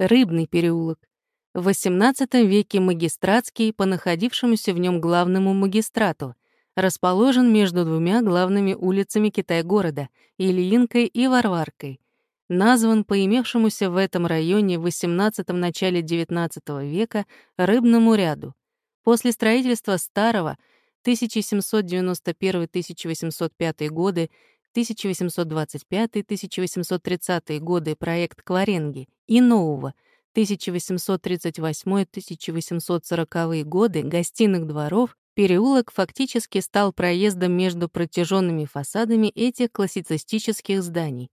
Рыбный переулок. В XVIII веке магистратский по находившемуся в нем главному магистрату, расположен между двумя главными улицами Китай-города — Ильинкой и Варваркой. Назван по имевшемуся в этом районе в XVIII – начале XIX века рыбному ряду. После строительства старого 1791-1805 годы 1825-1830 годы проект Кваренги и нового 1838-1840 годы гостиных дворов переулок фактически стал проездом между протяженными фасадами этих классицистических зданий.